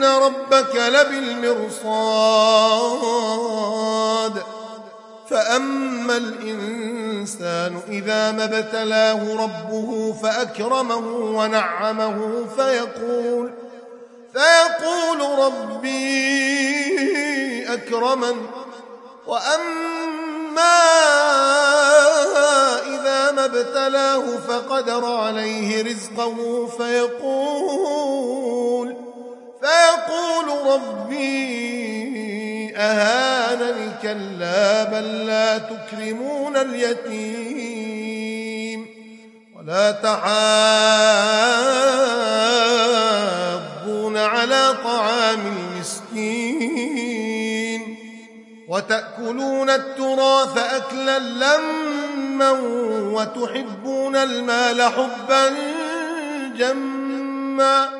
إن ربك لبالمرصاد فأما الإنسان إذا ما ابتلاه ربه فأكرمه ونعمه فيقول فيقول ربي أكرمن وأما إذا ما ابتلاه فقدر عليه رزقه فيقول فيقول ربي أهانني كلا بل لا تكرمون اليتيم ولا تحاضون على طعام المسكين وتأكلون التراث أكلا لما وتحبون المال حبا جما